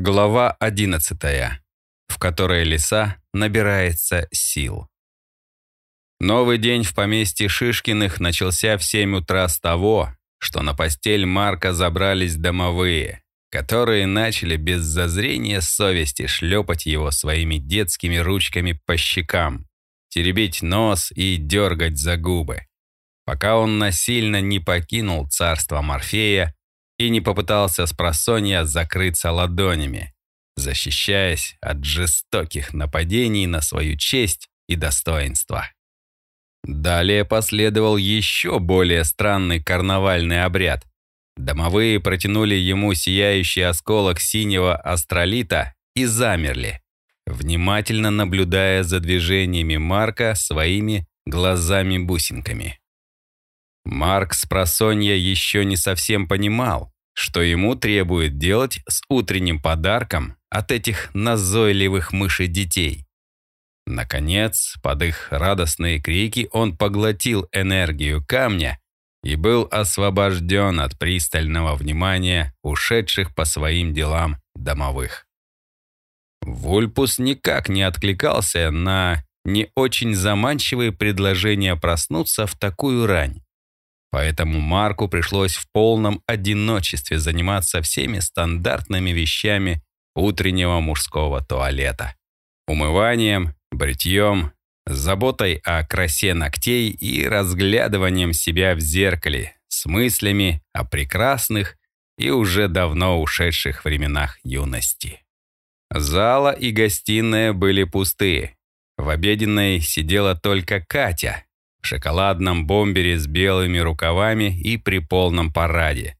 Глава 11, в которой лиса набирается сил. Новый день в поместье Шишкиных начался в 7 утра с того, что на постель Марка забрались домовые, которые начали без зазрения совести шлепать его своими детскими ручками по щекам, теребить нос и дергать за губы, пока он насильно не покинул царство Морфея и не попытался с просонья закрыться ладонями, защищаясь от жестоких нападений на свою честь и достоинство. Далее последовал еще более странный карнавальный обряд. Домовые протянули ему сияющий осколок синего астролита и замерли, внимательно наблюдая за движениями Марка своими глазами-бусинками. Марк с просонья еще не совсем понимал, что ему требует делать с утренним подарком от этих назойливых мышей детей. Наконец, под их радостные крики он поглотил энергию камня и был освобожден от пристального внимания ушедших по своим делам домовых. Вульпус никак не откликался на не очень заманчивые предложения проснуться в такую рань. Поэтому Марку пришлось в полном одиночестве заниматься всеми стандартными вещами утреннего мужского туалета. Умыванием, бритьем, заботой о красе ногтей и разглядыванием себя в зеркале с мыслями о прекрасных и уже давно ушедших временах юности. Зала и гостиная были пустые. В обеденной сидела только Катя, шоколадном бомбере с белыми рукавами и при полном параде,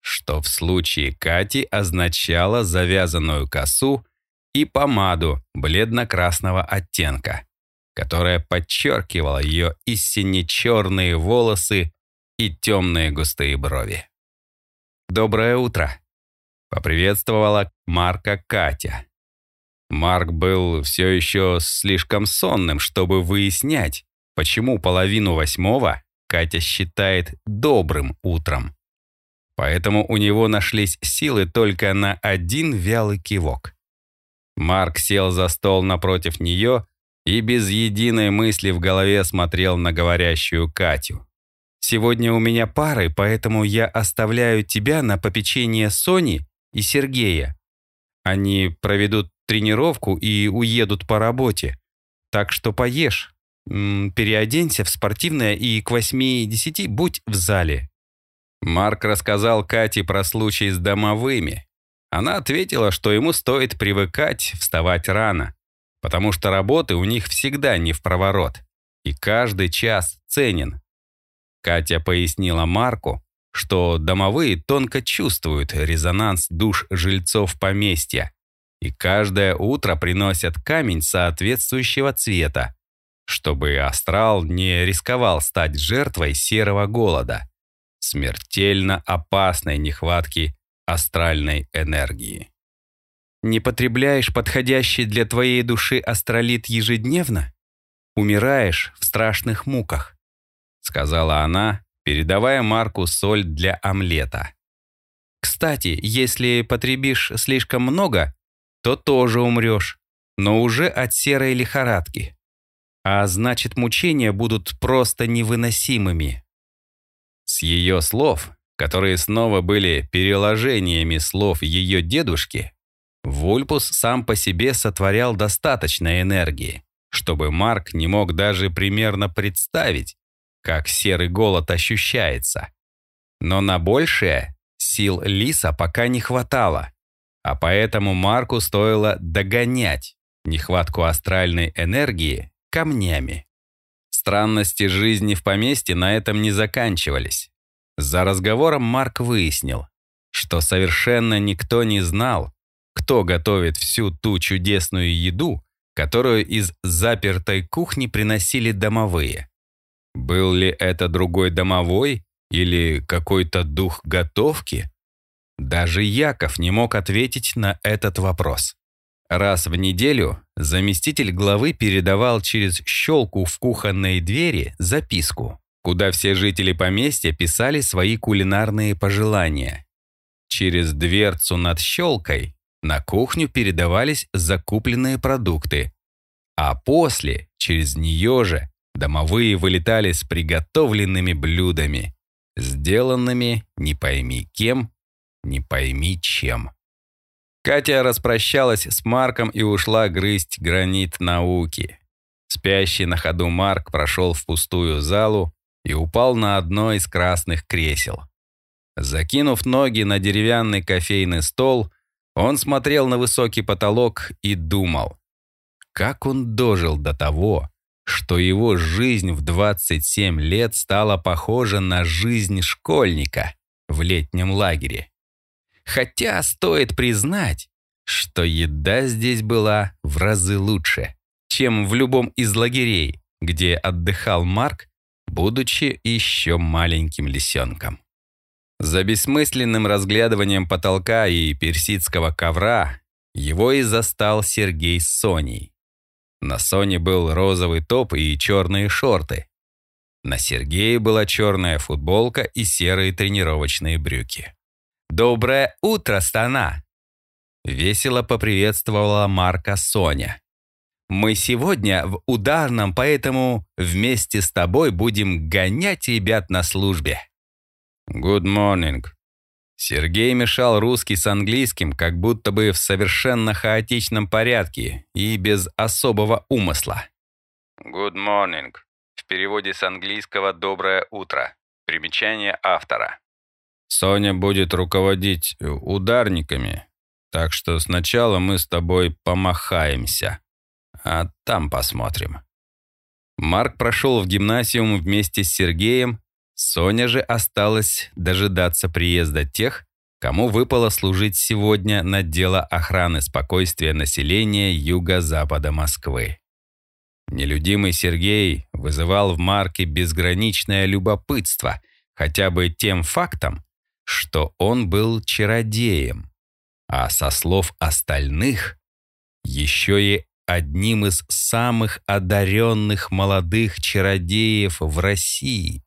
что в случае Кати означало завязанную косу и помаду бледно-красного оттенка, которая подчеркивала ее истинно черные волосы и темные густые брови. «Доброе утро!» — поприветствовала Марка Катя. Марк был все еще слишком сонным, чтобы выяснять, почему половину восьмого Катя считает добрым утром. Поэтому у него нашлись силы только на один вялый кивок. Марк сел за стол напротив нее и без единой мысли в голове смотрел на говорящую Катю. «Сегодня у меня пары, поэтому я оставляю тебя на попечение Сони и Сергея. Они проведут тренировку и уедут по работе. Так что поешь, переоденься в спортивное и к восьми-десяти будь в зале». Марк рассказал Кате про случай с домовыми. Она ответила, что ему стоит привыкать вставать рано, потому что работы у них всегда не в проворот, и каждый час ценен. Катя пояснила Марку, что домовые тонко чувствуют резонанс душ жильцов поместья, и каждое утро приносят камень соответствующего цвета, чтобы астрал не рисковал стать жертвой серого голода, смертельно опасной нехватки астральной энергии. Не потребляешь подходящий для твоей души астролит ежедневно? Умираешь в страшных муках, сказала она, передавая Марку соль для омлета. Кстати, если потребишь слишком много, то тоже умрешь, но уже от серой лихорадки а значит, мучения будут просто невыносимыми. С ее слов, которые снова были переложениями слов ее дедушки, Вульпус сам по себе сотворял достаточно энергии, чтобы Марк не мог даже примерно представить, как серый голод ощущается. Но на большее сил Лиса пока не хватало, а поэтому Марку стоило догонять нехватку астральной энергии камнями. Странности жизни в поместье на этом не заканчивались. За разговором Марк выяснил, что совершенно никто не знал, кто готовит всю ту чудесную еду, которую из запертой кухни приносили домовые. Был ли это другой домовой или какой-то дух готовки? Даже Яков не мог ответить на этот вопрос. Раз в неделю заместитель главы передавал через щелку в кухонной двери записку, куда все жители поместья писали свои кулинарные пожелания. Через дверцу над щелкой на кухню передавались закупленные продукты, а после, через нее же, домовые вылетали с приготовленными блюдами, сделанными не пойми кем, не пойми чем. Катя распрощалась с Марком и ушла грызть гранит науки. Спящий на ходу Марк прошел в пустую залу и упал на одно из красных кресел. Закинув ноги на деревянный кофейный стол, он смотрел на высокий потолок и думал, как он дожил до того, что его жизнь в 27 лет стала похожа на жизнь школьника в летнем лагере. Хотя стоит признать, что еда здесь была в разы лучше, чем в любом из лагерей, где отдыхал Марк, будучи еще маленьким лисенком. За бессмысленным разглядыванием потолка и персидского ковра его и застал Сергей с Соней. На Соне был розовый топ и черные шорты. На Сергее была черная футболка и серые тренировочные брюки. «Доброе утро, Стана!» Весело поприветствовала Марка Соня. «Мы сегодня в ударном, поэтому вместе с тобой будем гонять ребят на службе». «Good morning». Сергей мешал русский с английским, как будто бы в совершенно хаотичном порядке и без особого умысла. «Good morning». В переводе с английского «доброе утро». Примечание автора. Соня будет руководить ударниками, так что сначала мы с тобой помахаемся, а там посмотрим. Марк прошел в гимнасиум вместе с Сергеем Соня же осталась дожидаться приезда тех, кому выпало служить сегодня на дело охраны спокойствия населения юго-запада Москвы. Нелюдимый Сергей вызывал в Марке безграничное любопытство хотя бы тем фактом, что он был чародеем, а со слов остальных еще и одним из самых одаренных молодых чародеев в России.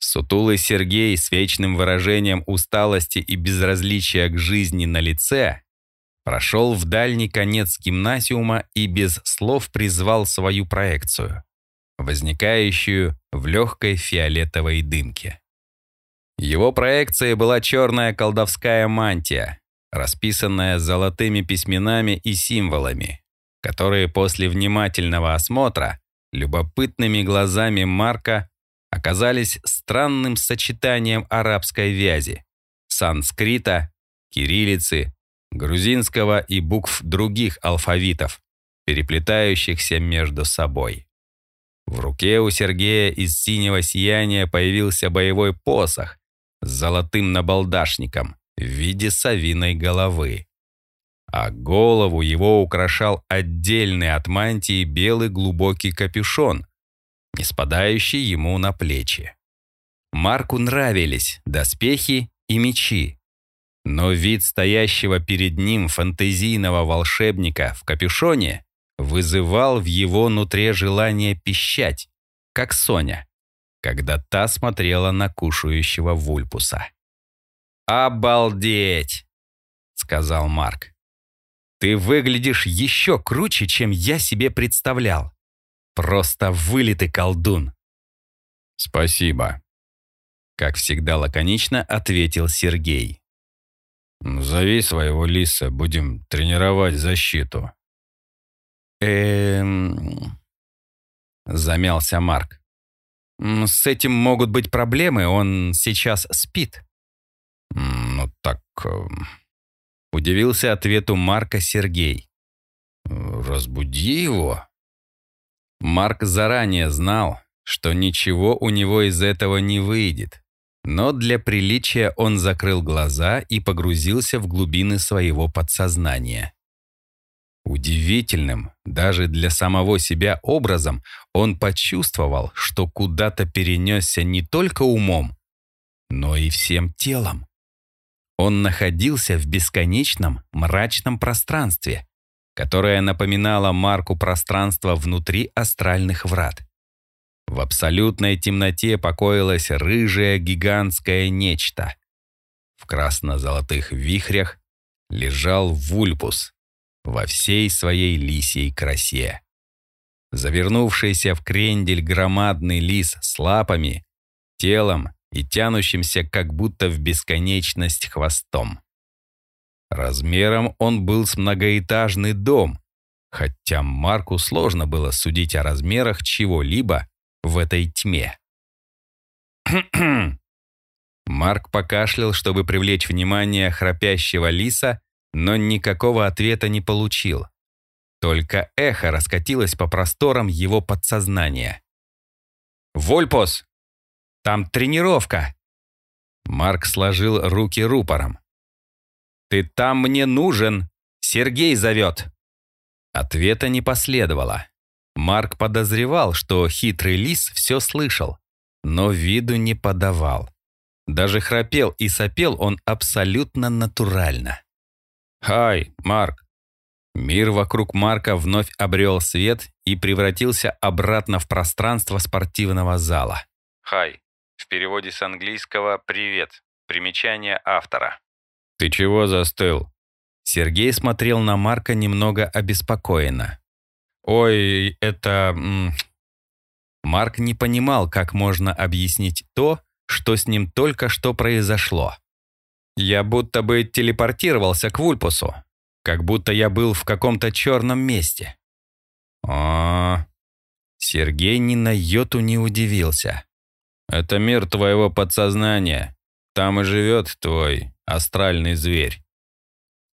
Сутулый Сергей с вечным выражением усталости и безразличия к жизни на лице прошел в дальний конец гимнасиума и без слов призвал свою проекцию, возникающую в легкой фиолетовой дымке. Его проекцией была черная колдовская мантия, расписанная золотыми письменами и символами, которые после внимательного осмотра любопытными глазами Марка оказались странным сочетанием арабской вязи, санскрита, кириллицы, грузинского и букв других алфавитов, переплетающихся между собой. В руке у Сергея из синего сияния появился боевой посох с золотым набалдашником в виде совиной головы. А голову его украшал отдельный от мантии белый глубокий капюшон не спадающий ему на плечи. Марку нравились доспехи и мечи, но вид стоящего перед ним фантазийного волшебника в капюшоне вызывал в его нутре желание пищать, как Соня, когда та смотрела на кушающего вульпуса. «Обалдеть!» — сказал Марк. «Ты выглядишь еще круче, чем я себе представлял. Просто вылитый колдун. Спасибо. Как всегда лаконично ответил Сергей. Зови своего лиса, будем тренировать защиту. Эм... Замялся Марк. С этим могут быть проблемы, он сейчас спит. Ну так... Эм, удивился ответу Марка Сергей. Разбуди его. Марк заранее знал, что ничего у него из этого не выйдет. Но для приличия он закрыл глаза и погрузился в глубины своего подсознания. Удивительным, даже для самого себя образом, он почувствовал, что куда-то перенесся не только умом, но и всем телом. Он находился в бесконечном мрачном пространстве, которое напоминало марку пространства внутри астральных врат. В абсолютной темноте покоилось рыжее гигантское нечто. В красно-золотых вихрях лежал вульпус во всей своей лисьей красе. Завернувшийся в крендель громадный лис с лапами, телом и тянущимся как будто в бесконечность хвостом. Размером он был с многоэтажный дом, хотя Марку сложно было судить о размерах чего-либо в этой тьме. Марк покашлял, чтобы привлечь внимание храпящего лиса, но никакого ответа не получил. Только эхо раскатилось по просторам его подсознания. «Вольпос! Там тренировка!» Марк сложил руки рупором. «Ты там мне нужен! Сергей зовет!» Ответа не последовало. Марк подозревал, что хитрый лис все слышал, но виду не подавал. Даже храпел и сопел он абсолютно натурально. «Хай, Марк!» Мир вокруг Марка вновь обрел свет и превратился обратно в пространство спортивного зала. «Хай» в переводе с английского «привет». Примечание автора. «Ты чего застыл?» Сергей смотрел на Марка немного обеспокоенно. «Ой, это...» Марк не понимал, как можно объяснить то, что с ним только что произошло. Я будто бы телепортировался к Вульпусу, как будто я был в каком-то черном месте. А, Сергей ни на йоту не удивился. Это мир твоего подсознания. Там и живет твой астральный зверь.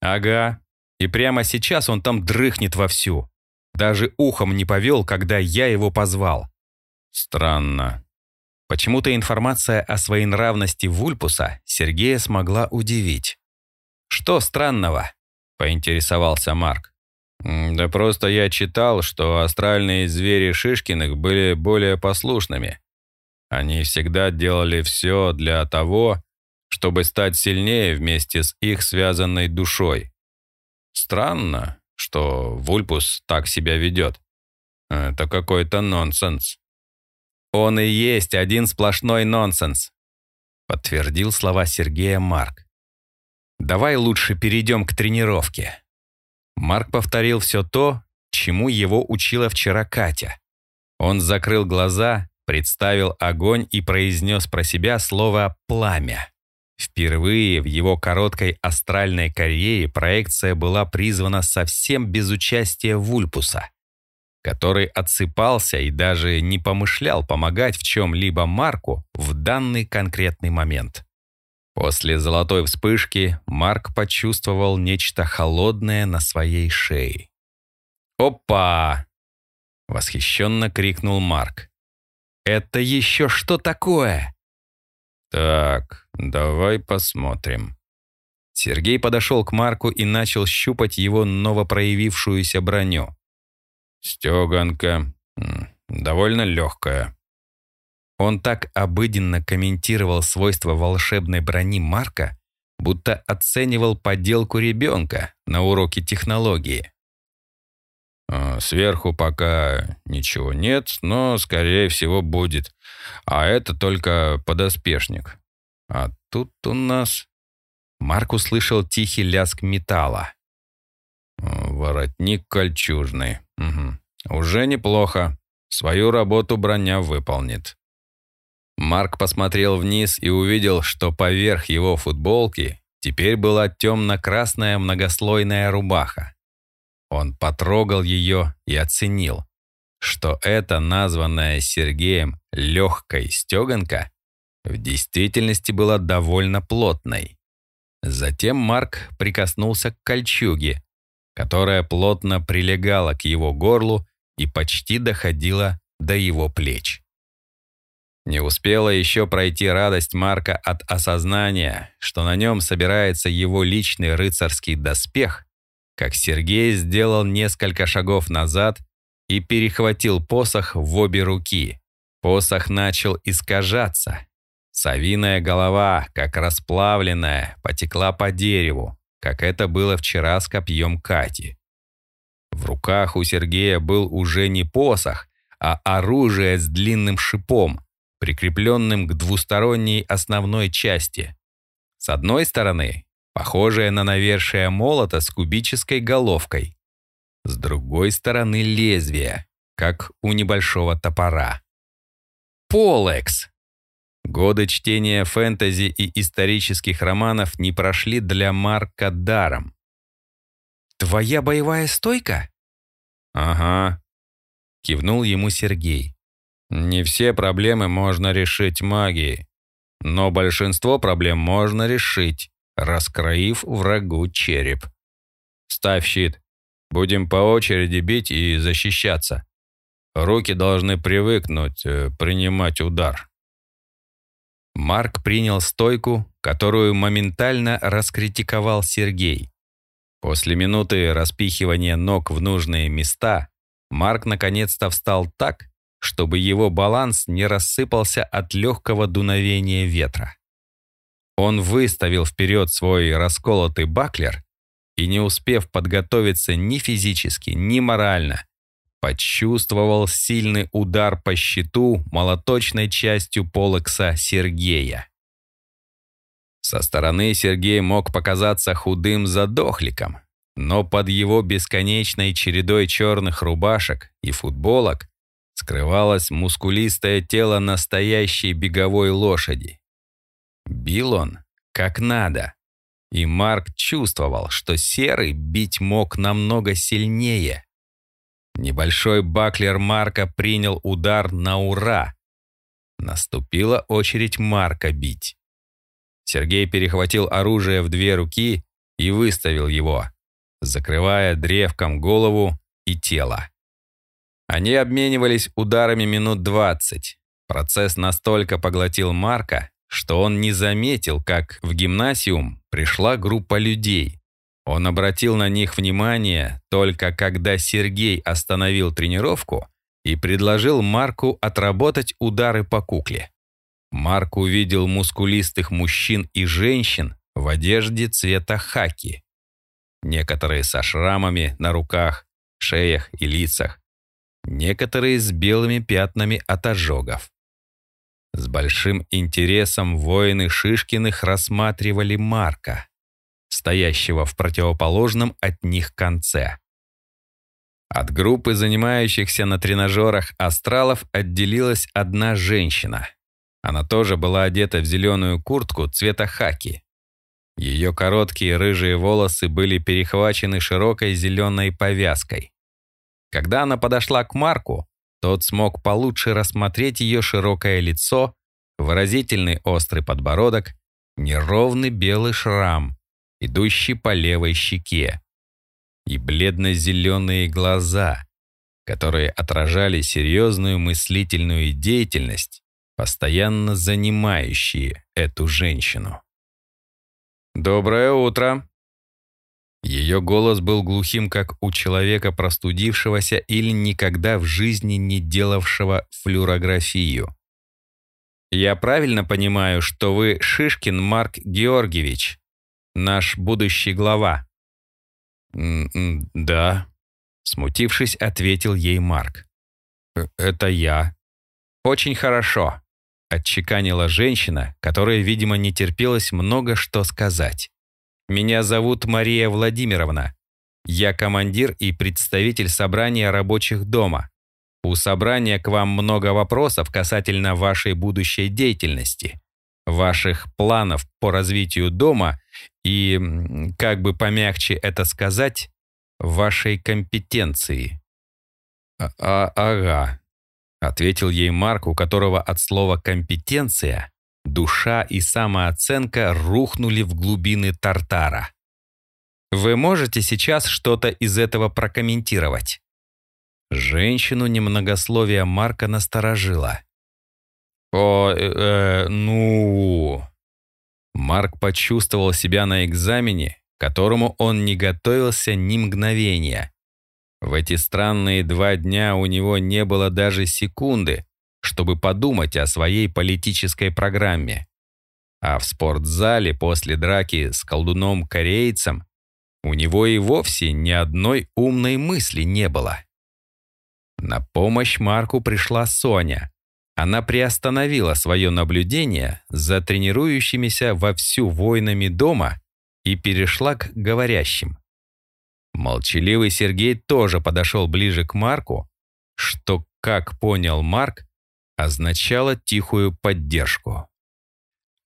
Ага, и прямо сейчас он там дрыхнет вовсю. Даже ухом не повел, когда я его позвал. Странно. Почему-то информация о своей нравности Вульпуса Сергея смогла удивить. «Что странного?» – поинтересовался Марк. «Да просто я читал, что астральные звери Шишкиных были более послушными. Они всегда делали все для того, чтобы стать сильнее вместе с их связанной душой. Странно, что Вульпус так себя ведет. Это какой-то нонсенс. «Он и есть один сплошной нонсенс», — подтвердил слова Сергея Марк. «Давай лучше перейдем к тренировке». Марк повторил все то, чему его учила вчера Катя. Он закрыл глаза, представил огонь и произнес про себя слово «пламя». Впервые в его короткой астральной карьере проекция была призвана совсем без участия Вульпуса который отсыпался и даже не помышлял помогать в чем-либо Марку в данный конкретный момент. После золотой вспышки Марк почувствовал нечто холодное на своей шее. «Опа!» — восхищенно крикнул Марк. «Это еще что такое?» «Так, давай посмотрим». Сергей подошел к Марку и начал щупать его новопроявившуюся броню. Стеганка. Довольно легкая. Он так обыденно комментировал свойства волшебной брони Марка, будто оценивал подделку ребенка на уроке технологии. А, сверху пока ничего нет, но, скорее всего, будет. А это только подоспешник. А тут у нас... Марк услышал тихий лязг металла. Воротник кольчужный. Угу. Уже неплохо. Свою работу броня выполнит. Марк посмотрел вниз и увидел, что поверх его футболки теперь была темно-красная многослойная рубаха. Он потрогал ее и оценил, что эта названная Сергеем легкой стеганка в действительности была довольно плотной. Затем Марк прикоснулся к кольчуге, которая плотно прилегала к его горлу и почти доходила до его плеч. Не успела еще пройти радость Марка от осознания, что на нем собирается его личный рыцарский доспех, как Сергей сделал несколько шагов назад и перехватил посох в обе руки. Посох начал искажаться. Совиная голова, как расплавленная, потекла по дереву, как это было вчера с копьем Кати. В руках у Сергея был уже не посох, а оружие с длинным шипом, прикрепленным к двусторонней основной части. С одной стороны похожее на навершие молота с кубической головкой. С другой стороны лезвие, как у небольшого топора. Полекс! Годы чтения фэнтези и исторических романов не прошли для Марка даром. «Твоя боевая стойка?» «Ага», — кивнул ему Сергей. «Не все проблемы можно решить магией, но большинство проблем можно решить, раскроив врагу череп. Ставь щит. Будем по очереди бить и защищаться. Руки должны привыкнуть э, принимать удар». Марк принял стойку, которую моментально раскритиковал Сергей. После минуты распихивания ног в нужные места, Марк наконец-то встал так, чтобы его баланс не рассыпался от легкого дуновения ветра. Он выставил вперед свой расколотый баклер и, не успев подготовиться ни физически, ни морально, почувствовал сильный удар по щиту молоточной частью полокса Сергея. Со стороны Сергей мог показаться худым задохликом, но под его бесконечной чередой черных рубашек и футболок скрывалось мускулистое тело настоящей беговой лошади. Бил он как надо, и Марк чувствовал, что Серый бить мог намного сильнее. Небольшой баклер Марка принял удар на ура. Наступила очередь Марка бить. Сергей перехватил оружие в две руки и выставил его, закрывая древком голову и тело. Они обменивались ударами минут двадцать. Процесс настолько поглотил Марка, что он не заметил, как в гимнасиум пришла группа людей. Он обратил на них внимание только когда Сергей остановил тренировку и предложил Марку отработать удары по кукле. Марк увидел мускулистых мужчин и женщин в одежде цвета хаки. Некоторые со шрамами на руках, шеях и лицах. Некоторые с белыми пятнами от ожогов. С большим интересом воины Шишкиных рассматривали Марка, стоящего в противоположном от них конце. От группы занимающихся на тренажерах астралов отделилась одна женщина — она тоже была одета в зеленую куртку цвета хаки. Ее короткие рыжие волосы были перехвачены широкой зеленой повязкой. Когда она подошла к Марку, тот смог получше рассмотреть ее широкое лицо, выразительный острый подбородок, неровный белый шрам, идущий по левой щеке, и бледно-зеленые глаза, которые отражали серьезную мыслительную деятельность постоянно занимающие эту женщину. «Доброе утро!» Ее голос был глухим, как у человека простудившегося или никогда в жизни не делавшего флюорографию. «Я правильно понимаю, что вы Шишкин Марк Георгиевич, наш будущий глава?» «Да», — смутившись, ответил ей Марк. «Э, «Это я». «Очень хорошо отчеканила женщина, которая, видимо, не терпелось много что сказать. «Меня зовут Мария Владимировна. Я командир и представитель собрания рабочих дома. У собрания к вам много вопросов касательно вашей будущей деятельности, ваших планов по развитию дома и, как бы помягче это сказать, вашей компетенции». А -а «Ага», Ответил ей Марк, у которого от слова «компетенция» душа и самооценка рухнули в глубины Тартара. Вы можете сейчас что-то из этого прокомментировать? Женщину немногословие Марка насторожило. «О, э, э, ну...» Марк почувствовал себя на экзамене, которому он не готовился ни мгновения. В эти странные два дня у него не было даже секунды, чтобы подумать о своей политической программе. А в спортзале после драки с колдуном-корейцем у него и вовсе ни одной умной мысли не было. На помощь Марку пришла Соня. Она приостановила свое наблюдение за тренирующимися вовсю воинами дома и перешла к говорящим. Молчаливый Сергей тоже подошел ближе к Марку, что, как понял Марк, означало тихую поддержку.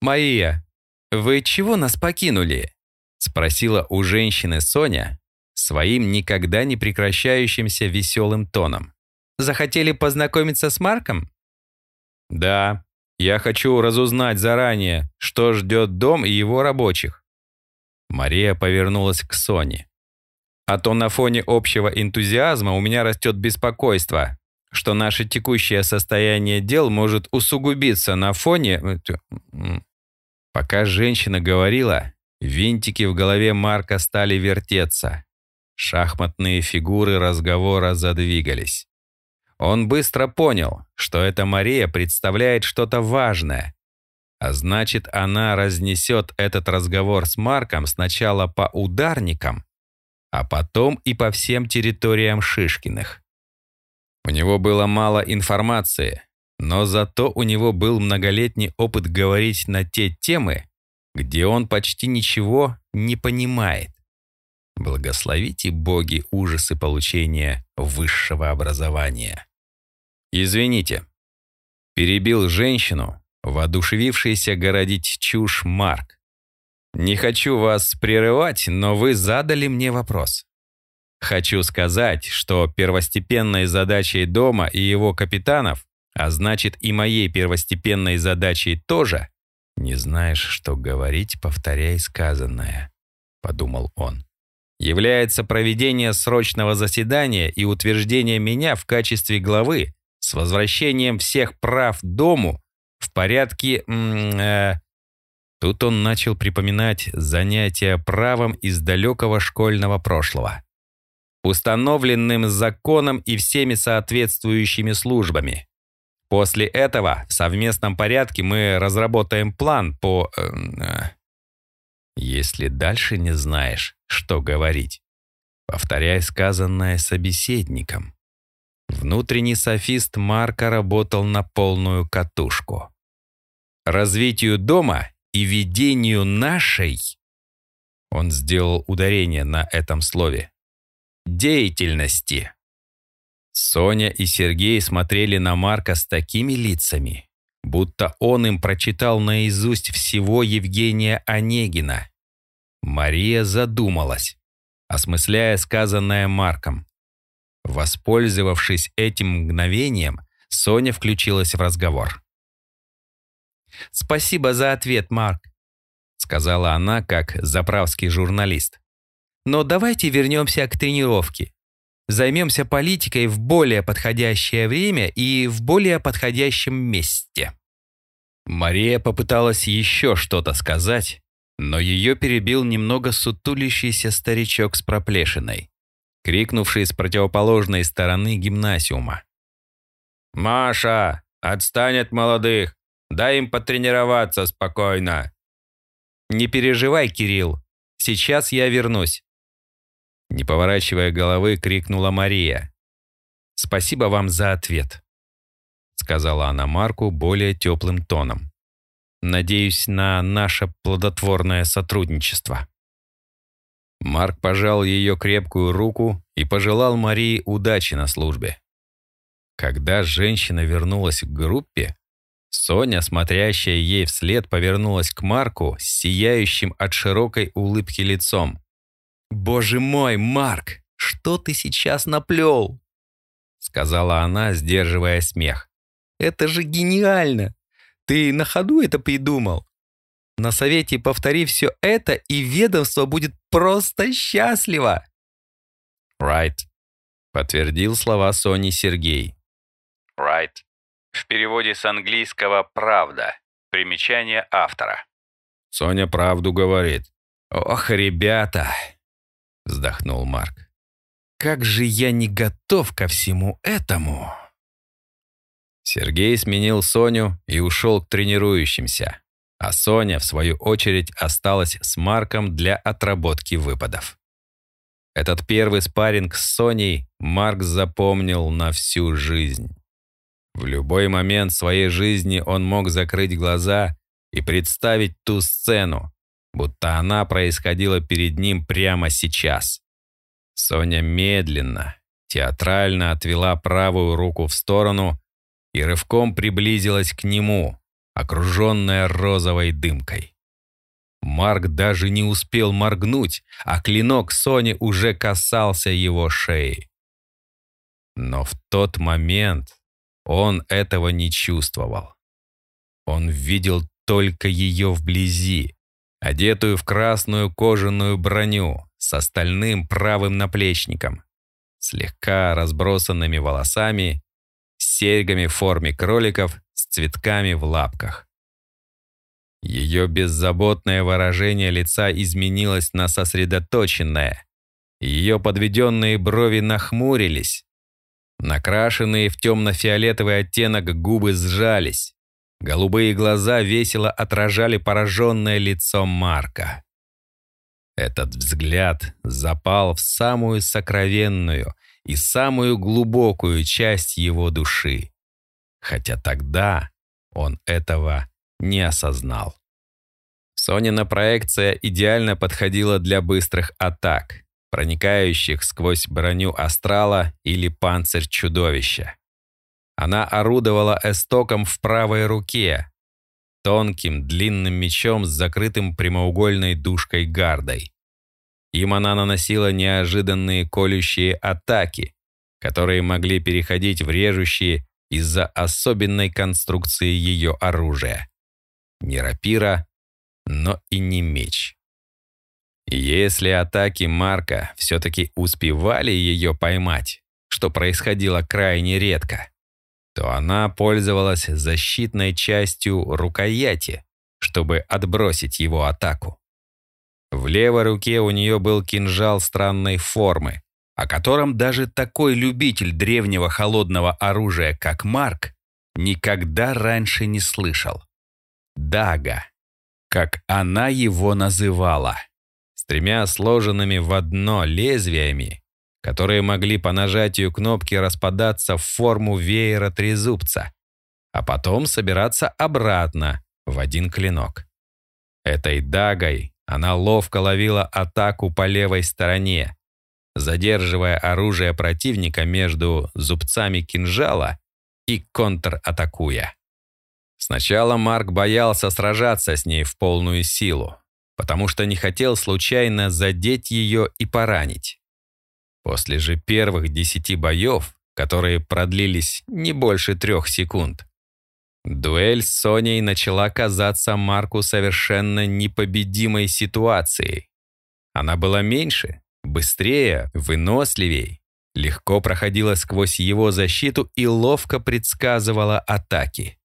«Мария, вы чего нас покинули?» — спросила у женщины Соня своим никогда не прекращающимся веселым тоном. «Захотели познакомиться с Марком?» «Да, я хочу разузнать заранее, что ждет дом и его рабочих». Мария повернулась к Соне. «А то на фоне общего энтузиазма у меня растет беспокойство, что наше текущее состояние дел может усугубиться на фоне...» Пока женщина говорила, винтики в голове Марка стали вертеться. Шахматные фигуры разговора задвигались. Он быстро понял, что эта Мария представляет что-то важное. А значит, она разнесет этот разговор с Марком сначала по ударникам, а потом и по всем территориям Шишкиных. У него было мало информации, но зато у него был многолетний опыт говорить на те темы, где он почти ничего не понимает. Благословите боги ужасы получения высшего образования. Извините, перебил женщину, воодушевившийся городить чушь Марк. Не хочу вас прерывать, но вы задали мне вопрос. Хочу сказать, что первостепенной задачей дома и его капитанов, а значит и моей первостепенной задачей тоже, не знаешь, что говорить, повторяй сказанное, подумал он является проведение срочного заседания и утверждение меня в качестве главы с возвращением всех прав дому в порядке... Э, Тут он начал припоминать занятия правом из далекого школьного прошлого. Установленным законом и всеми соответствующими службами. После этого в совместном порядке мы разработаем план по... Э, э, если дальше не знаешь, что говорить, повторяй сказанное собеседником. Внутренний софист Марка работал на полную катушку. Развитию дома и ведению нашей, он сделал ударение на этом слове, деятельности. Соня и Сергей смотрели на Марка с такими лицами, будто он им прочитал наизусть всего Евгения Онегина. Мария задумалась, осмысляя сказанное Марком. Воспользовавшись этим мгновением, Соня включилась в разговор. «Спасибо за ответ, Марк», — сказала она как заправский журналист. «Но давайте вернемся к тренировке. Займемся политикой в более подходящее время и в более подходящем месте». Мария попыталась еще что-то сказать, но ее перебил немного сутулящийся старичок с проплешиной, крикнувший с противоположной стороны гимнасиума. «Маша, отстань от молодых! Дай им потренироваться спокойно!» «Не переживай, Кирилл, сейчас я вернусь!» Не поворачивая головы, крикнула Мария. «Спасибо вам за ответ», — сказала она Марку более теплым тоном. Надеюсь на наше плодотворное сотрудничество». Марк пожал ее крепкую руку и пожелал Марии удачи на службе. Когда женщина вернулась к группе, Соня, смотрящая ей вслед, повернулась к Марку с сияющим от широкой улыбки лицом. «Боже мой, Марк, что ты сейчас наплел?» Сказала она, сдерживая смех. «Это же гениально! Ты на ходу это придумал? На совете повтори все это, и ведомство будет просто счастливо. Right. Подтвердил слова Сони Сергей. Right. В переводе с английского «правда». Примечание автора. Соня правду говорит. Ох, ребята, вздохнул Марк. Как же я не готов ко всему этому. Сергей сменил Соню и ушел к тренирующимся, а Соня, в свою очередь, осталась с Марком для отработки выпадов. Этот первый спарринг с Соней Марк запомнил на всю жизнь. В любой момент своей жизни он мог закрыть глаза и представить ту сцену, будто она происходила перед ним прямо сейчас. Соня медленно, театрально отвела правую руку в сторону и рывком приблизилась к нему, окруженная розовой дымкой. Марк даже не успел моргнуть, а клинок Сони уже касался его шеи. Но в тот момент он этого не чувствовал. Он видел только ее вблизи, одетую в красную кожаную броню с остальным правым наплечником, слегка разбросанными волосами, с серьгами в форме кроликов с цветками в лапках. Ее беззаботное выражение лица изменилось на сосредоточенное. Ее подведенные брови нахмурились. Накрашенные в темно-фиолетовый оттенок губы сжались. Голубые глаза весело отражали пораженное лицо Марка. Этот взгляд запал в самую сокровенную и самую глубокую часть его души, хотя тогда он этого не осознал. Сонина проекция идеально подходила для быстрых атак, проникающих сквозь броню астрала или панцирь чудовища. Она орудовала эстоком в правой руке, тонким длинным мечом с закрытым прямоугольной дужкой гардой. Им она наносила неожиданные колющие атаки, которые могли переходить в режущие из-за особенной конструкции ее оружия. Не рапира, но и не меч. Если атаки Марка все-таки успевали ее поймать, что происходило крайне редко, то она пользовалась защитной частью рукояти, чтобы отбросить его атаку. В левой руке у нее был кинжал странной формы, о котором даже такой любитель древнего холодного оружия, как Марк, никогда раньше не слышал. Дага, как она его называла, с тремя сложенными в одно лезвиями которые могли по нажатию кнопки распадаться в форму веера трезубца, а потом собираться обратно в один клинок. Этой дагой она ловко ловила атаку по левой стороне, задерживая оружие противника между зубцами кинжала и контратакуя. Сначала Марк боялся сражаться с ней в полную силу, потому что не хотел случайно задеть ее и поранить. После же первых десяти боев, которые продлились не больше трех секунд, дуэль с Соней начала казаться Марку совершенно непобедимой ситуацией. Она была меньше, быстрее, выносливей, легко проходила сквозь его защиту и ловко предсказывала атаки.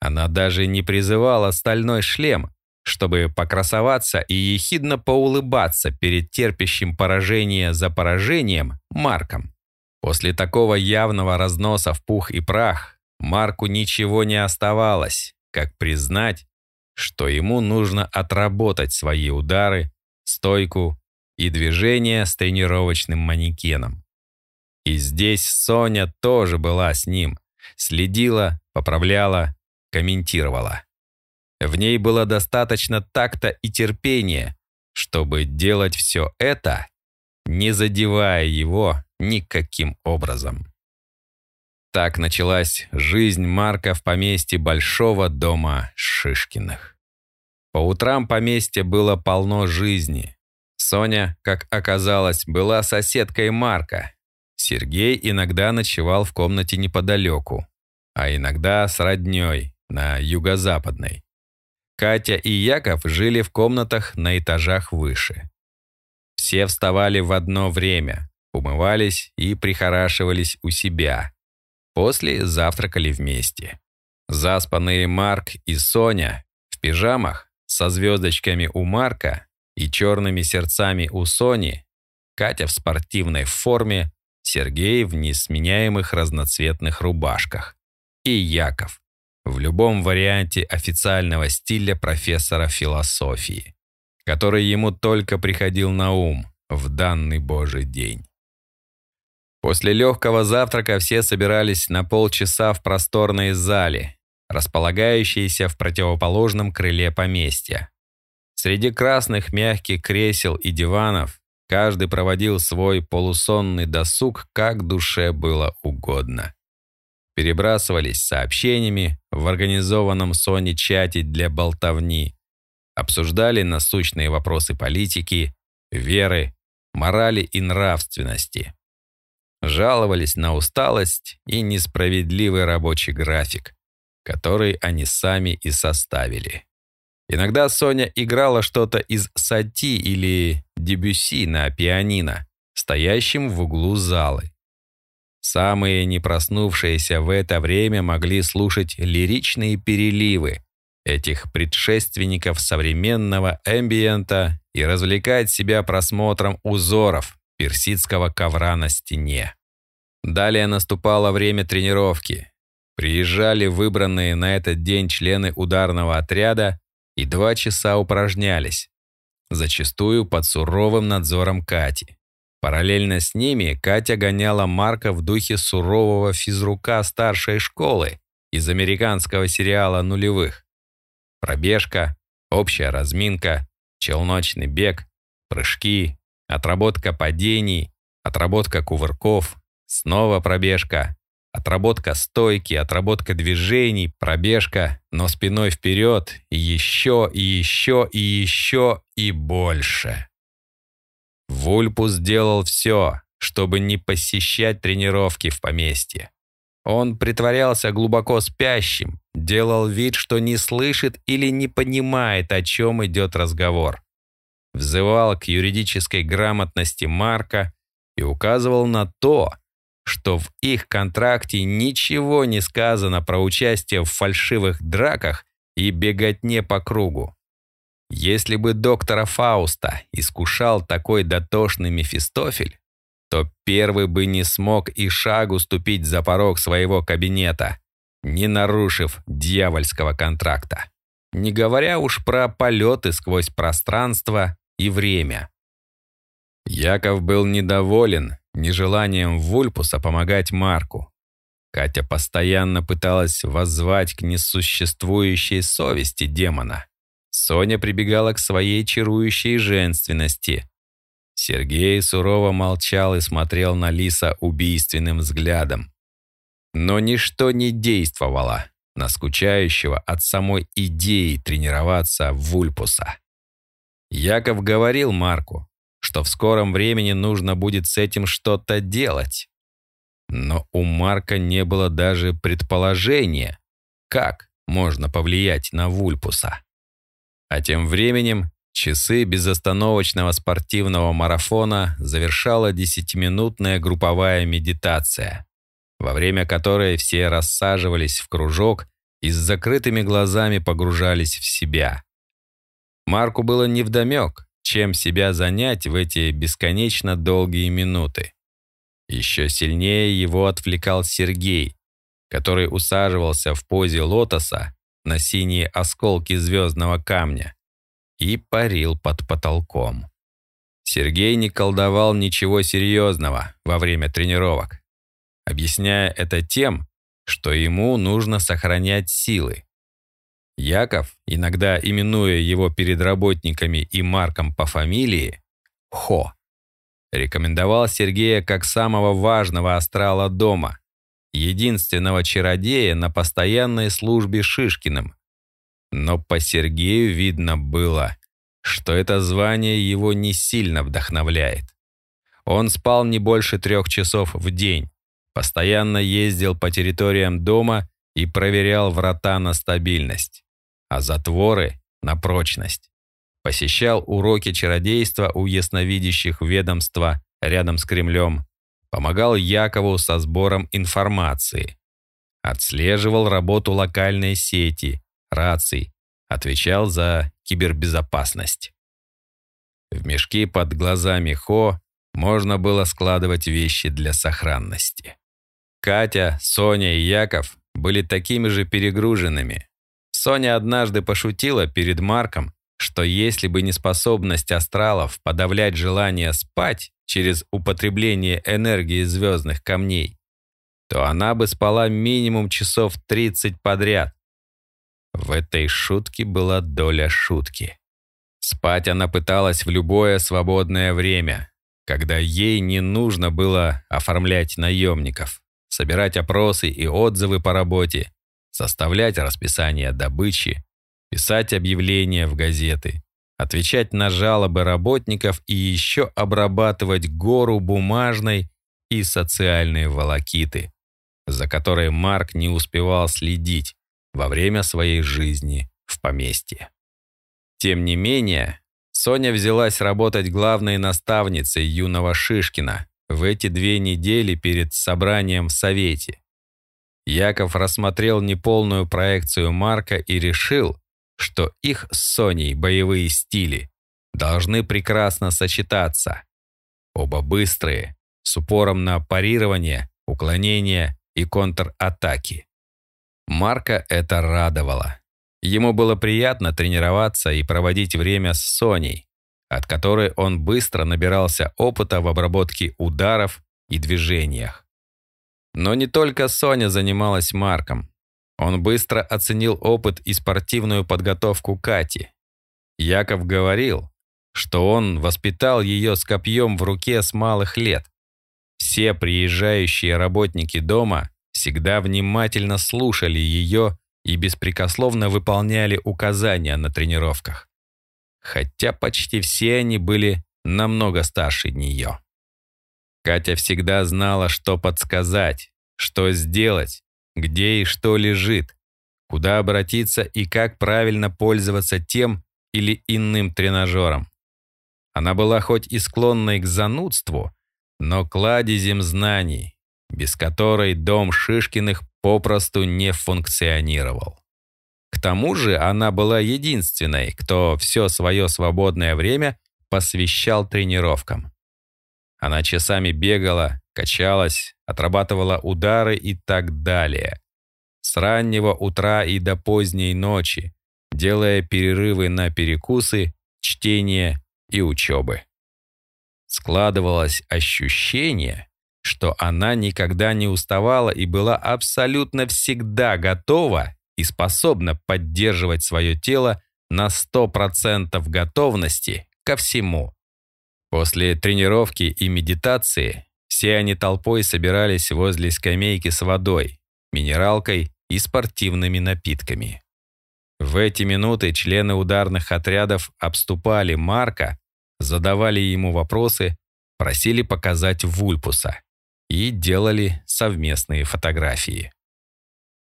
Она даже не призывала стальной шлем, чтобы покрасоваться и ехидно поулыбаться перед терпящим поражение за поражением Марком. После такого явного разноса в пух и прах Марку ничего не оставалось, как признать, что ему нужно отработать свои удары, стойку и движения с тренировочным манекеном. И здесь Соня тоже была с ним, следила, поправляла, комментировала. В ней было достаточно такта и терпения, чтобы делать все это, не задевая его никаким образом. Так началась жизнь Марка в поместье большого дома Шишкиных. По утрам поместье было полно жизни. Соня, как оказалось, была соседкой Марка. Сергей иногда ночевал в комнате неподалеку, а иногда с роднёй на юго-западной. Катя и Яков жили в комнатах на этажах выше. Все вставали в одно время, умывались и прихорашивались у себя. После завтракали вместе. Заспанные Марк и Соня в пижамах со звездочками у Марка и черными сердцами у Сони, Катя в спортивной форме, Сергей в несменяемых разноцветных рубашках и Яков в любом варианте официального стиля профессора философии, который ему только приходил на ум в данный божий день. После легкого завтрака все собирались на полчаса в просторной зале, располагающейся в противоположном крыле поместья. Среди красных мягких кресел и диванов каждый проводил свой полусонный досуг, как душе было угодно. Перебрасывались сообщениями в организованном Соне чате для болтовни, обсуждали насущные вопросы политики, веры, морали и нравственности. Жаловались на усталость и несправедливый рабочий график, который они сами и составили. Иногда Соня играла что-то из Сати или Дебюси на пианино, стоящем в углу залы. Самые не проснувшиеся в это время могли слушать лиричные переливы этих предшественников современного эмбиента и развлекать себя просмотром узоров персидского ковра на стене. Далее наступало время тренировки. Приезжали выбранные на этот день члены ударного отряда и два часа упражнялись, зачастую под суровым надзором Кати. Параллельно с ними Катя гоняла Марка в духе сурового физрука старшей школы из американского сериала «Нулевых». Пробежка, общая разминка, челночный бег, прыжки, отработка падений, отработка кувырков, снова пробежка, Отработка стойки, отработка движений, пробежка, но спиной вперед, и еще, и еще, и еще, и больше. Вульпус сделал все, чтобы не посещать тренировки в поместье. Он притворялся глубоко спящим, делал вид, что не слышит или не понимает, о чем идет разговор. Взывал к юридической грамотности Марка и указывал на то, что в их контракте ничего не сказано про участие в фальшивых драках и беготне по кругу. Если бы доктора Фауста искушал такой дотошный Мефистофель, то первый бы не смог и шагу ступить за порог своего кабинета, не нарушив дьявольского контракта. Не говоря уж про полеты сквозь пространство и время. Яков был недоволен нежеланием Вульпуса помогать Марку. Катя постоянно пыталась воззвать к несуществующей совести демона. Соня прибегала к своей чарующей женственности. Сергей сурово молчал и смотрел на Лиса убийственным взглядом. Но ничто не действовало на скучающего от самой идеи тренироваться Вульпуса. Яков говорил Марку, что в скором времени нужно будет с этим что-то делать. Но у Марка не было даже предположения, как можно повлиять на Вульпуса. А тем временем часы безостановочного спортивного марафона завершала десятиминутная групповая медитация, во время которой все рассаживались в кружок и с закрытыми глазами погружались в себя. Марку было невдомек, чем себя занять в эти бесконечно долгие минуты. Еще сильнее его отвлекал Сергей, который усаживался в позе лотоса на синие осколки звездного камня и парил под потолком. Сергей не колдовал ничего серьезного во время тренировок, объясняя это тем, что ему нужно сохранять силы, Яков, иногда именуя его перед работниками и Марком по фамилии, Хо, рекомендовал Сергея как самого важного астрала дома, единственного чародея на постоянной службе Шишкиным. Но по Сергею видно было, что это звание его не сильно вдохновляет. Он спал не больше трех часов в день, постоянно ездил по территориям дома и проверял врата на стабильность а затворы — на прочность. Посещал уроки чародейства у ясновидящих ведомства рядом с Кремлем, помогал Якову со сбором информации, отслеживал работу локальной сети, раций, отвечал за кибербезопасность. В мешки под глазами Хо можно было складывать вещи для сохранности. Катя, Соня и Яков были такими же перегруженными, Соня однажды пошутила перед Марком, что если бы не способность астралов подавлять желание спать через употребление энергии звездных камней, то она бы спала минимум часов 30 подряд. В этой шутке была доля шутки. Спать она пыталась в любое свободное время, когда ей не нужно было оформлять наемников, собирать опросы и отзывы по работе, составлять расписание добычи, писать объявления в газеты, отвечать на жалобы работников и еще обрабатывать гору бумажной и социальной волокиты, за которой Марк не успевал следить во время своей жизни в поместье. Тем не менее, Соня взялась работать главной наставницей юного Шишкина в эти две недели перед собранием в Совете. Яков рассмотрел неполную проекцию Марка и решил, что их с Соней боевые стили должны прекрасно сочетаться. Оба быстрые, с упором на парирование, уклонение и контратаки. Марка это радовало. Ему было приятно тренироваться и проводить время с Соней, от которой он быстро набирался опыта в обработке ударов и движениях. Но не только Соня занималась Марком. Он быстро оценил опыт и спортивную подготовку Кати. Яков говорил, что он воспитал ее с копьем в руке с малых лет. Все приезжающие работники дома всегда внимательно слушали ее и беспрекословно выполняли указания на тренировках. Хотя почти все они были намного старше нее. Катя всегда знала, что подсказать, что сделать, где и что лежит, куда обратиться и как правильно пользоваться тем или иным тренажером. Она была хоть и склонной к занудству, но кладезем знаний, без которой дом Шишкиных попросту не функционировал. К тому же она была единственной, кто все свое свободное время посвящал тренировкам. Она часами бегала, качалась, отрабатывала удары и так далее. С раннего утра и до поздней ночи, делая перерывы на перекусы, чтение и учебы. Складывалось ощущение, что она никогда не уставала и была абсолютно всегда готова и способна поддерживать свое тело на 100% готовности ко всему. После тренировки и медитации все они толпой собирались возле скамейки с водой, минералкой и спортивными напитками. В эти минуты члены ударных отрядов обступали Марка, задавали ему вопросы, просили показать Вульпуса и делали совместные фотографии.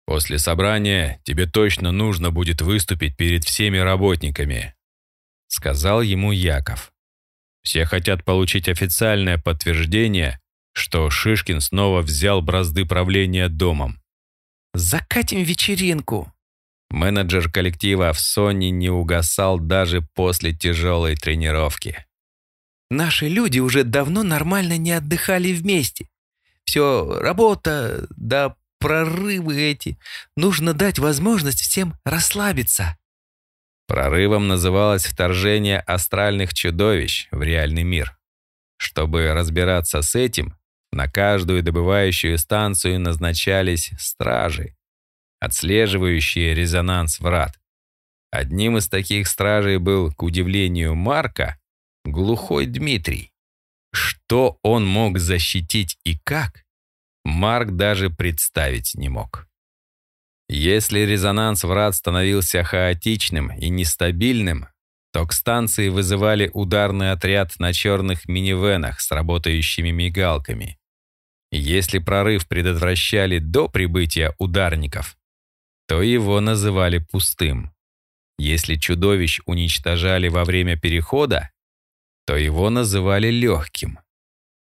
«После собрания тебе точно нужно будет выступить перед всеми работниками», сказал ему Яков. Все хотят получить официальное подтверждение, что Шишкин снова взял бразды правления домом. «Закатим вечеринку!» Менеджер коллектива в Сони не угасал даже после тяжелой тренировки. «Наши люди уже давно нормально не отдыхали вместе. Все работа, да прорывы эти. Нужно дать возможность всем расслабиться». Прорывом называлось вторжение астральных чудовищ в реальный мир. Чтобы разбираться с этим, на каждую добывающую станцию назначались стражи, отслеживающие резонанс врат. Одним из таких стражей был, к удивлению Марка, глухой Дмитрий. Что он мог защитить и как, Марк даже представить не мог. Если резонанс врат становился хаотичным и нестабильным, то к станции вызывали ударный отряд на черных минивенах с работающими мигалками. Если прорыв предотвращали до прибытия ударников, то его называли пустым. Если чудовищ уничтожали во время перехода, то его называли легким.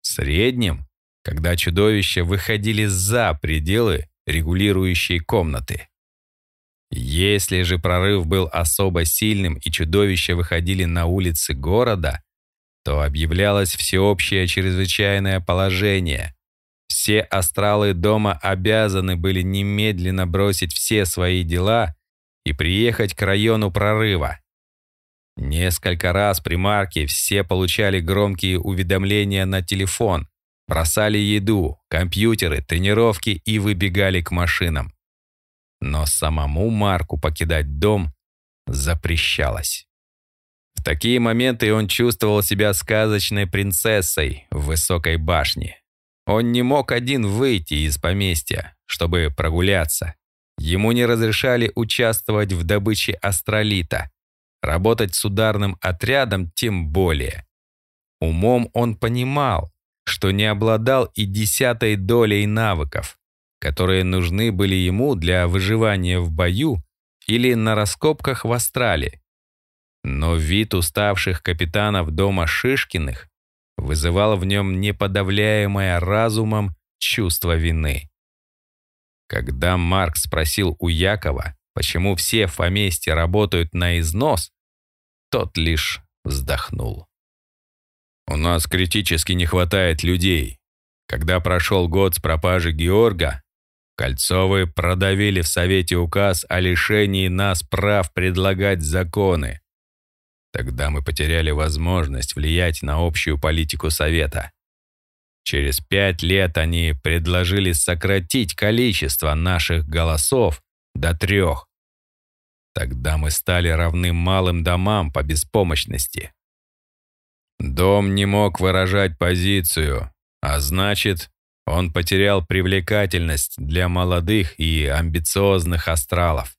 Средним, когда чудовища выходили за пределы регулирующей комнаты. Если же прорыв был особо сильным и чудовища выходили на улицы города, то объявлялось всеобщее чрезвычайное положение. Все астралы дома обязаны были немедленно бросить все свои дела и приехать к району прорыва. Несколько раз при марке все получали громкие уведомления на телефон, бросали еду, компьютеры, тренировки и выбегали к машинам. Но самому Марку покидать дом запрещалось. В такие моменты он чувствовал себя сказочной принцессой в высокой башне. Он не мог один выйти из поместья, чтобы прогуляться. Ему не разрешали участвовать в добыче астролита. Работать с ударным отрядом тем более. Умом он понимал, что не обладал и десятой долей навыков, которые нужны были ему для выживания в бою или на раскопках в Астрале. Но вид уставших капитанов дома Шишкиных вызывал в нем неподавляемое разумом чувство вины. Когда Марк спросил у Якова, почему все в поместье работают на износ, тот лишь вздохнул. «У нас критически не хватает людей. Когда прошел год с пропажи Георга, Кольцовы продавили в Совете указ о лишении нас прав предлагать законы. Тогда мы потеряли возможность влиять на общую политику Совета. Через пять лет они предложили сократить количество наших голосов до трех. Тогда мы стали равны малым домам по беспомощности. Дом не мог выражать позицию, а значит, он потерял привлекательность для молодых и амбициозных астралов.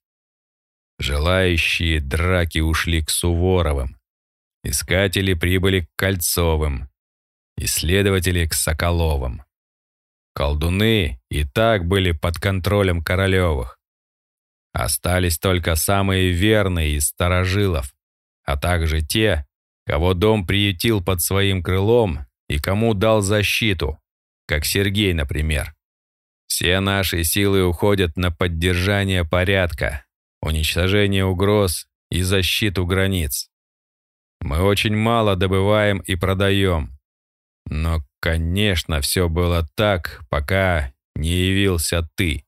Желающие драки ушли к Суворовым. Искатели прибыли к Кольцовым. Исследователи к Соколовым. Колдуны и так были под контролем Королевых. Остались только самые верные из старожилов, а также те, кого дом приютил под своим крылом и кому дал защиту, как Сергей, например. Все наши силы уходят на поддержание порядка, уничтожение угроз и защиту границ. Мы очень мало добываем и продаем. Но, конечно, все было так, пока не явился ты.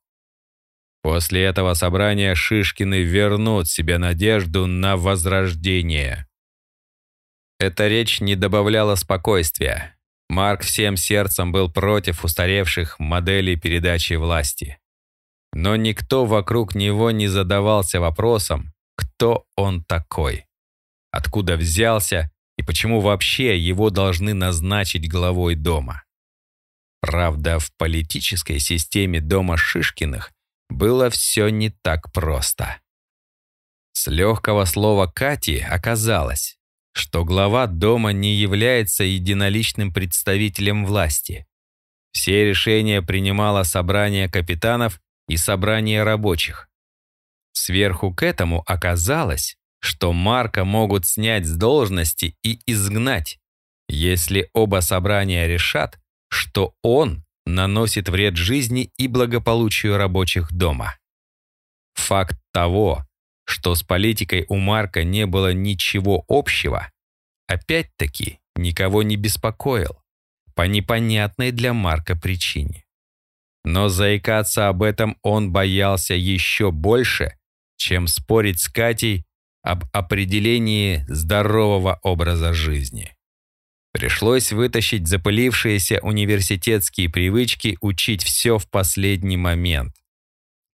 После этого собрания Шишкины вернут себе надежду на возрождение. Эта речь не добавляла спокойствия. Марк всем сердцем был против устаревших моделей передачи власти. Но никто вокруг него не задавался вопросом, кто он такой, откуда взялся и почему вообще его должны назначить главой дома. Правда, в политической системе дома Шишкиных было все не так просто. С легкого слова Кати оказалось, что глава дома не является единоличным представителем власти. Все решения принимало собрание капитанов и собрание рабочих. Сверху к этому оказалось, что Марка могут снять с должности и изгнать, если оба собрания решат, что он наносит вред жизни и благополучию рабочих дома. Факт того, что с политикой у Марка не было ничего общего, опять-таки никого не беспокоил, по непонятной для Марка причине. Но заикаться об этом он боялся еще больше, чем спорить с Катей об определении здорового образа жизни. Пришлось вытащить запылившиеся университетские привычки учить все в последний момент.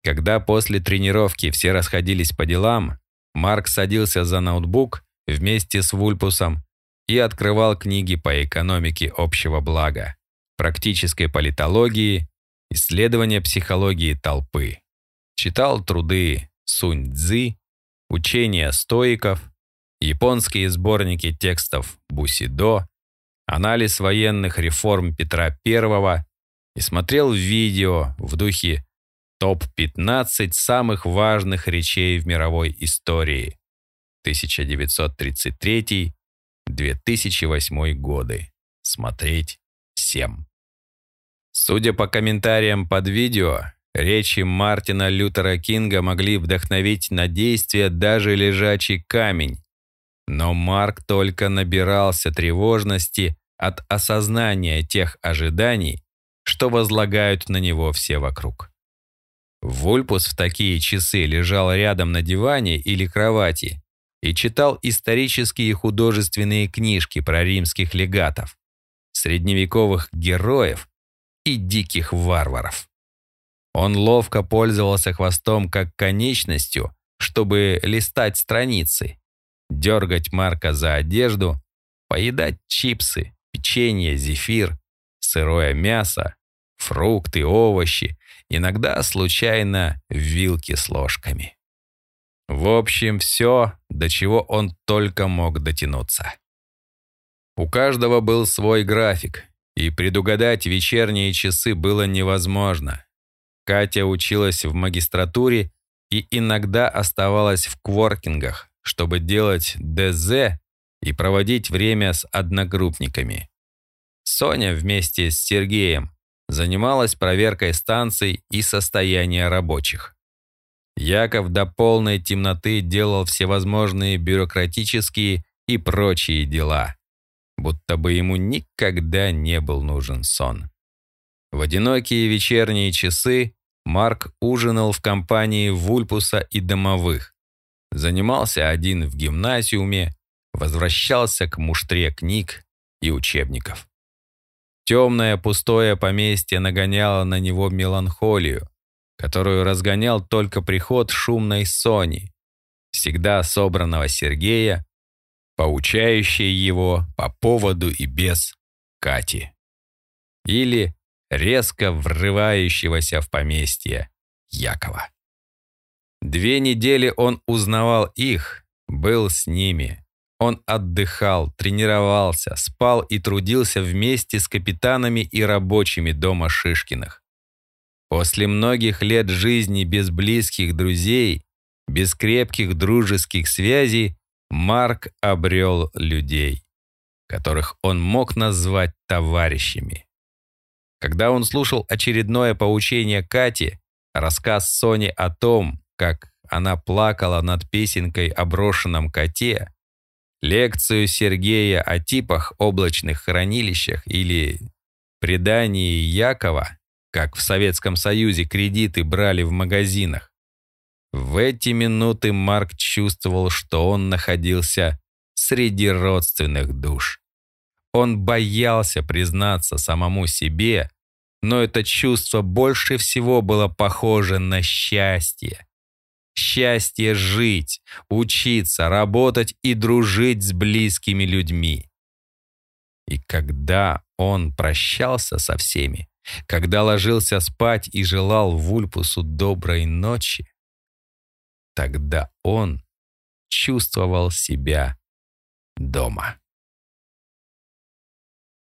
Когда после тренировки все расходились по делам, Марк садился за ноутбук вместе с Вульпусом и открывал книги по экономике общего блага, практической политологии, исследования психологии толпы. Читал труды Сунь Цзы, учения стоиков, японские сборники текстов Бусидо, анализ военных реформ Петра I и смотрел видео в духе топ-15 самых важных речей в мировой истории 1933-2008 годы. Смотреть всем. Судя по комментариям под видео, речи Мартина Лютера Кинга могли вдохновить на действие даже лежачий камень. Но Марк только набирался тревожности от осознания тех ожиданий, что возлагают на него все вокруг. Вульпус в такие часы лежал рядом на диване или кровати и читал исторические и художественные книжки про римских легатов, средневековых героев и диких варваров. Он ловко пользовался хвостом как конечностью, чтобы листать страницы, дергать Марка за одежду, поедать чипсы, печенье, зефир, сырое мясо, фрукты, овощи, иногда случайно вилки с ложками. В общем, все, до чего он только мог дотянуться. У каждого был свой график, и предугадать вечерние часы было невозможно. Катя училась в магистратуре и иногда оставалась в кворкингах, чтобы делать ДЗ и проводить время с одногруппниками. Соня вместе с Сергеем занималась проверкой станций и состояния рабочих. Яков до полной темноты делал всевозможные бюрократические и прочие дела, будто бы ему никогда не был нужен сон. В одинокие вечерние часы Марк ужинал в компании Вульпуса и домовых, занимался один в гимназиуме, возвращался к муштре книг и учебников. Темное пустое поместье нагоняло на него меланхолию, которую разгонял только приход шумной Сони, всегда собранного Сергея, поучающей его по поводу и без Кати. Или резко врывающегося в поместье Якова. Две недели он узнавал их, был с ними. Он отдыхал, тренировался, спал и трудился вместе с капитанами и рабочими дома Шишкиных. После многих лет жизни без близких друзей, без крепких дружеских связей, Марк обрел людей, которых он мог назвать товарищами. Когда он слушал очередное поучение Кати, рассказ Сони о том, как она плакала над песенкой о брошенном коте, лекцию Сергея о типах облачных хранилищах или предании Якова, как в Советском Союзе кредиты брали в магазинах, в эти минуты Марк чувствовал, что он находился среди родственных душ. Он боялся признаться самому себе, но это чувство больше всего было похоже на счастье. Счастье жить, учиться, работать и дружить с близкими людьми. И когда он прощался со всеми, когда ложился спать и желал Вульпусу доброй ночи, тогда он чувствовал себя дома.